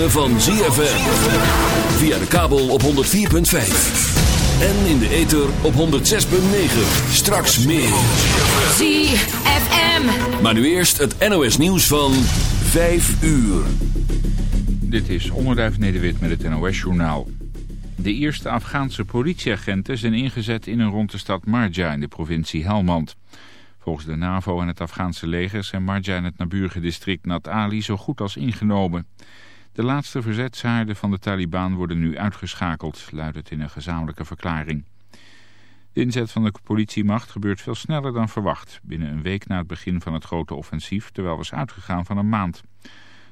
Ritme van ZFM. Via de kabel op 104.5. En in de ether op 106.9. Straks meer. ZFM. Maar nu eerst het NOS nieuws van 5 uur. Dit is Onderduif Nederwit met het NOS-journaal. De eerste Afghaanse politieagenten zijn ingezet in en rond de stad Marja in de provincie Helmand. Volgens de NAVO en het Afghaanse leger zijn Marja en het naburige district Nat Ali zo goed als ingenomen. De laatste verzetshaarden van de Taliban worden nu uitgeschakeld, luidt het in een gezamenlijke verklaring. De inzet van de politiemacht gebeurt veel sneller dan verwacht, binnen een week na het begin van het grote offensief, terwijl was uitgegaan van een maand.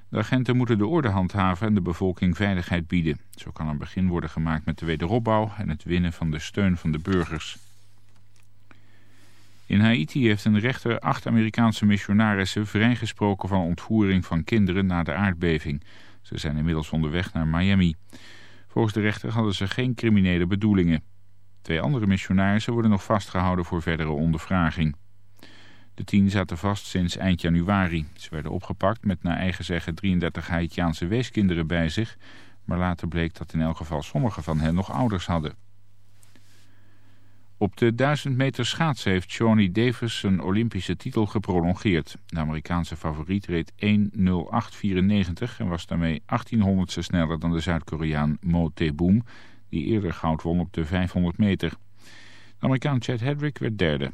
De agenten moeten de orde handhaven en de bevolking veiligheid bieden. Zo kan een begin worden gemaakt met de wederopbouw en het winnen van de steun van de burgers. In Haiti heeft een rechter acht Amerikaanse missionarissen vrijgesproken van ontvoering van kinderen na de aardbeving. Ze zijn inmiddels onderweg naar Miami. Volgens de rechter hadden ze geen criminele bedoelingen. Twee andere missionarissen worden nog vastgehouden voor verdere ondervraging. De tien zaten vast sinds eind januari. Ze werden opgepakt met naar eigen zeggen 33 Haitiaanse weeskinderen bij zich... maar later bleek dat in elk geval sommige van hen nog ouders hadden. Op de 1000 meter schaatsen heeft Shawnee Davis zijn Olympische titel geprolongeerd. De Amerikaanse favoriet reed 1.08.94 en was daarmee 1800ste sneller dan de Zuid-Koreaan Mo Tae-boom... die eerder goud won op de 500 meter. De Amerikaan Chad Hedrick werd derde.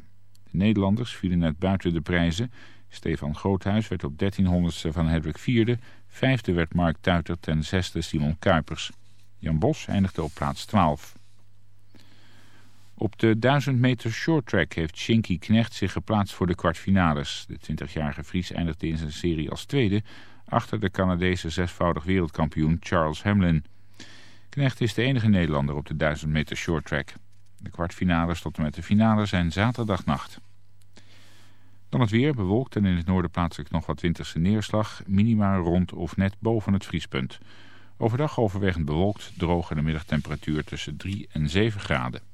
De Nederlanders vielen net buiten de prijzen. Stefan Groothuis werd op 1300ste van Hedrick vierde. Vijfde werd Mark Tuitert en zesde Simon Kuipers. Jan Bos eindigde op plaats 12. Op de 1000 meter shorttrack heeft Shinky Knecht zich geplaatst voor de kwartfinales. De 20-jarige Fries eindigde in zijn serie als tweede... achter de Canadese zesvoudig wereldkampioen Charles Hamlin. Knecht is de enige Nederlander op de 1000 meter shorttrack. De kwartfinales tot en met de finale zijn zaterdagnacht. Dan het weer, bewolkt en in het noorden plaatselijk nog wat winterse neerslag. Minima rond of net boven het vriespunt. Overdag overwegend bewolkt, droog en de middagtemperatuur tussen 3 en 7 graden.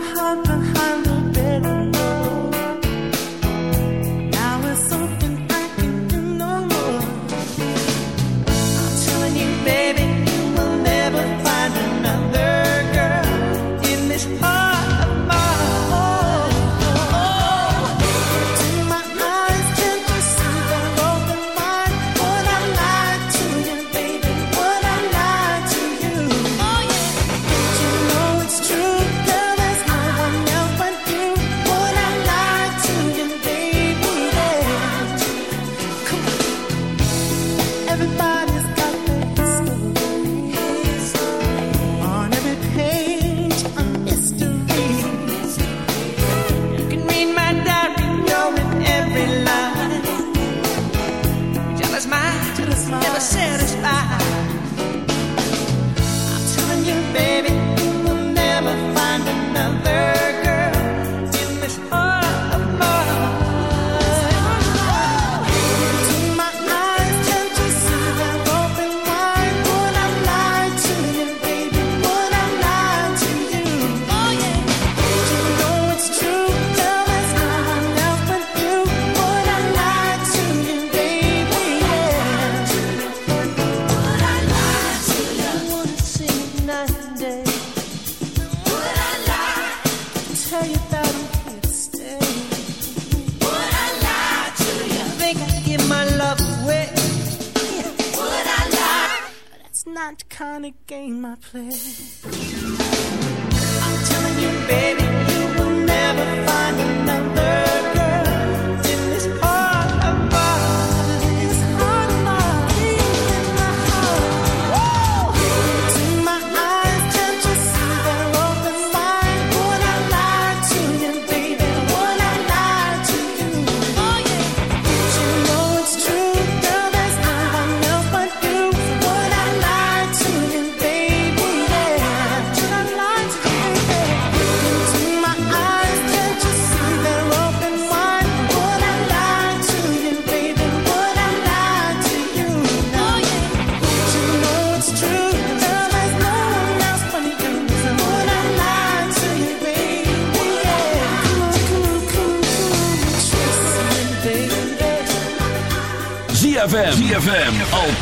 my heart behind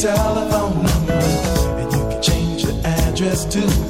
telephone number, and you can change your address too.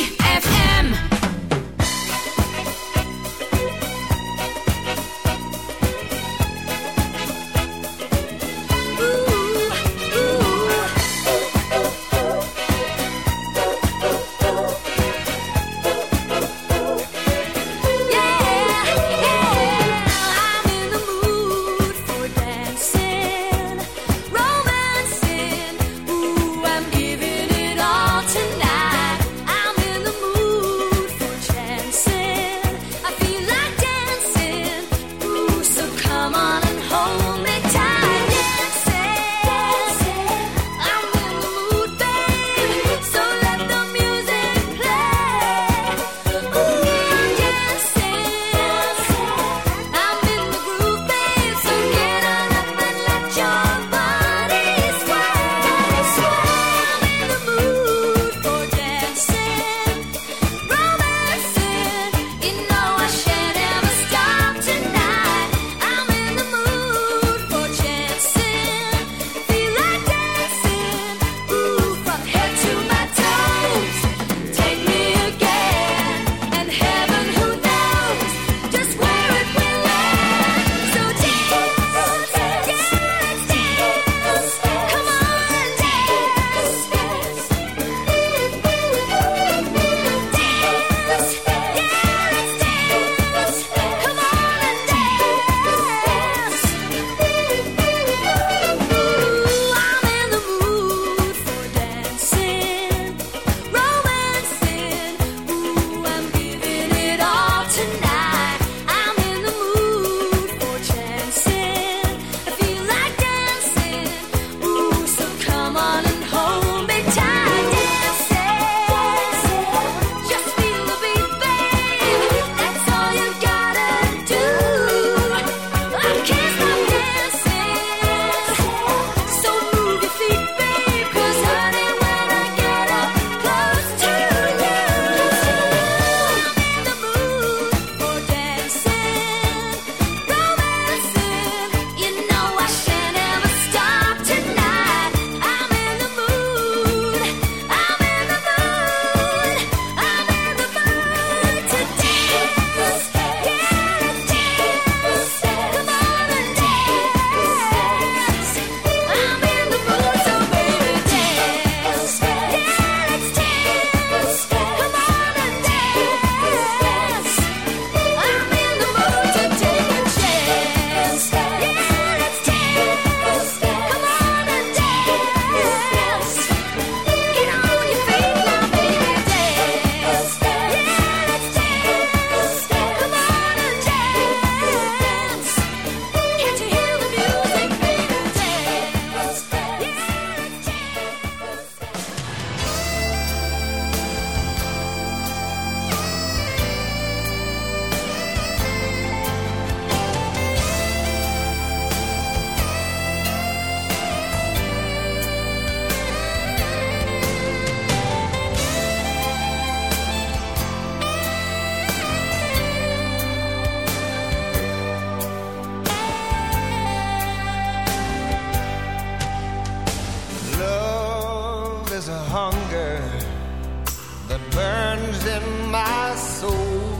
soul.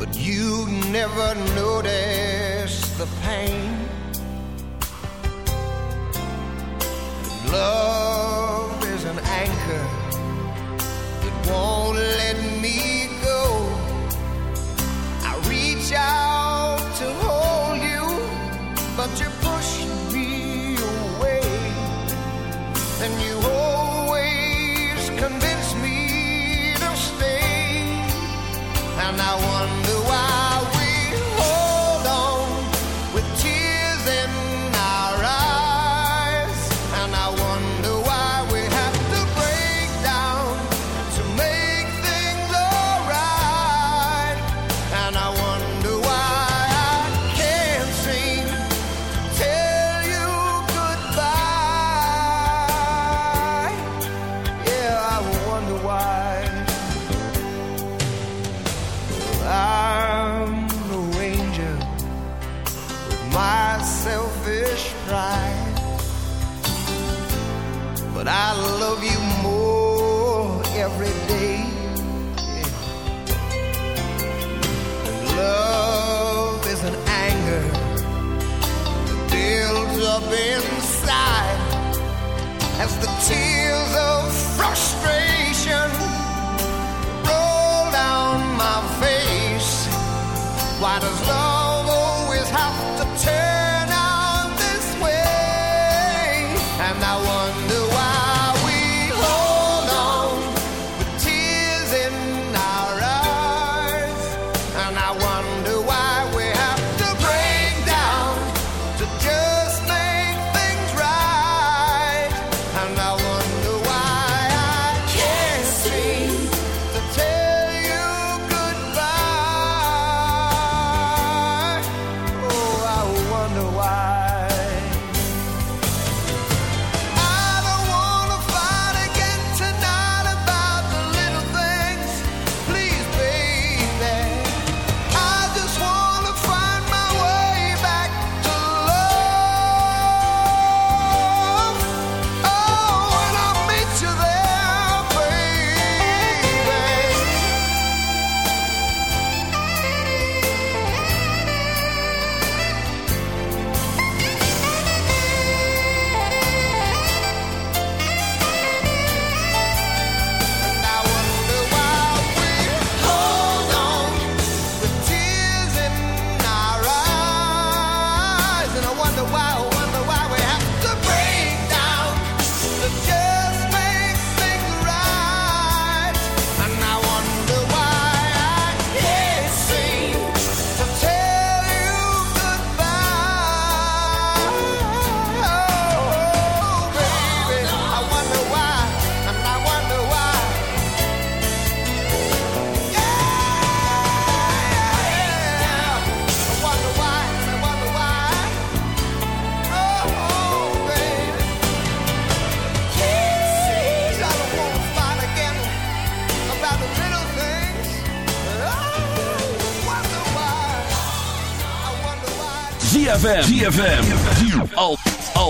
But you never notice the pain. Love is an anchor, it won't let me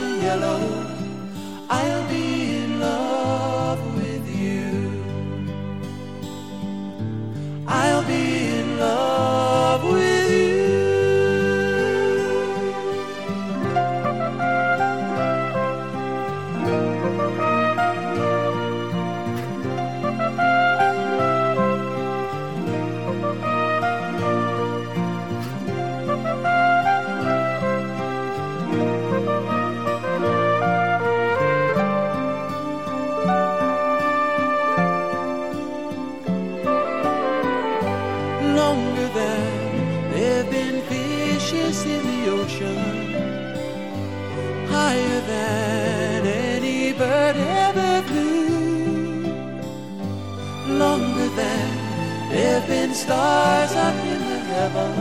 yellow, I'll be in love. Stars up in the heavens.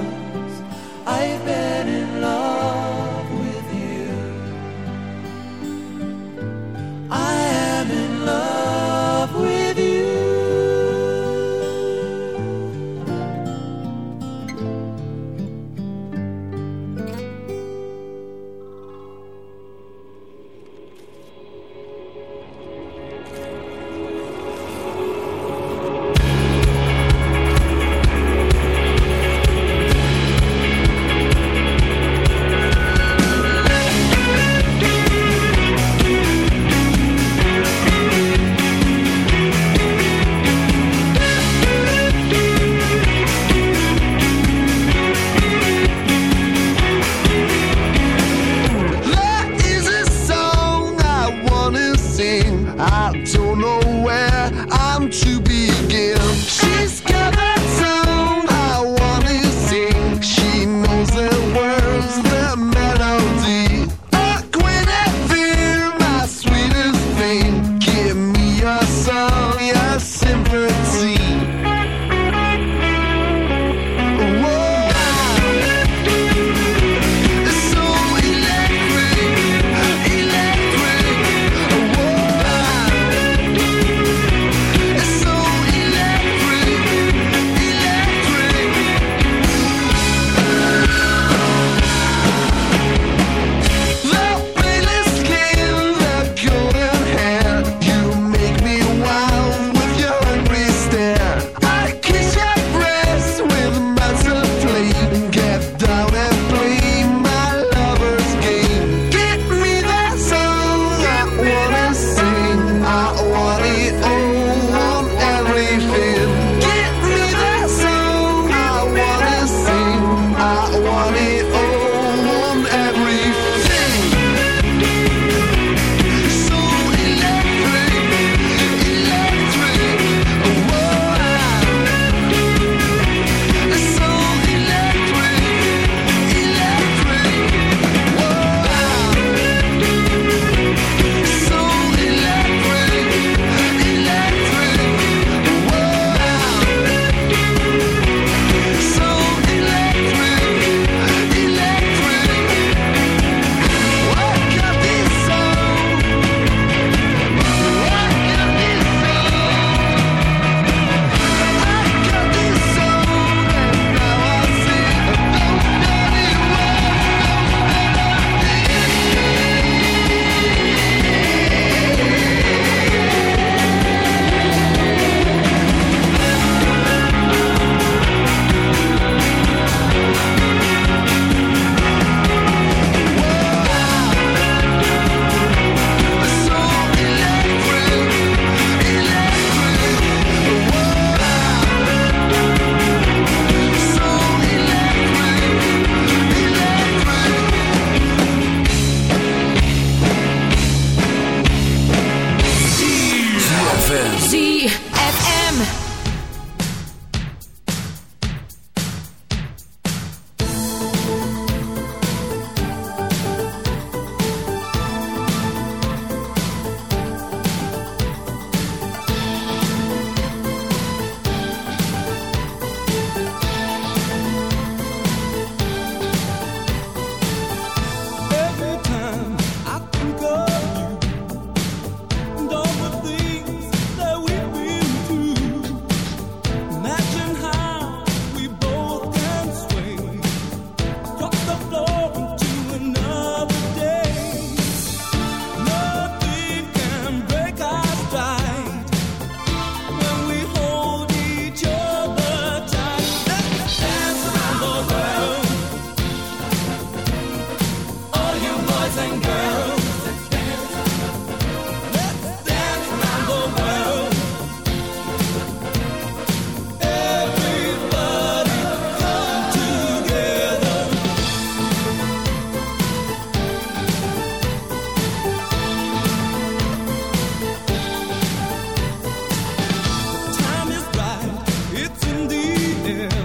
yeah.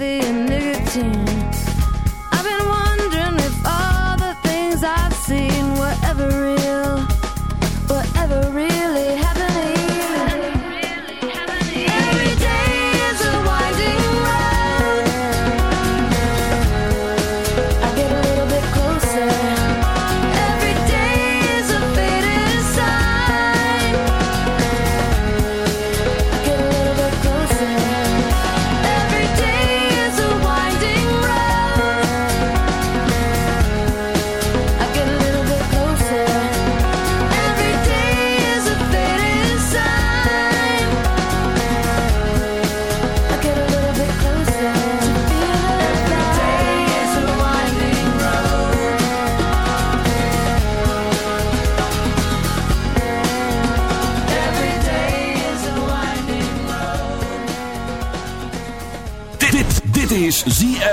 coffee and nicotine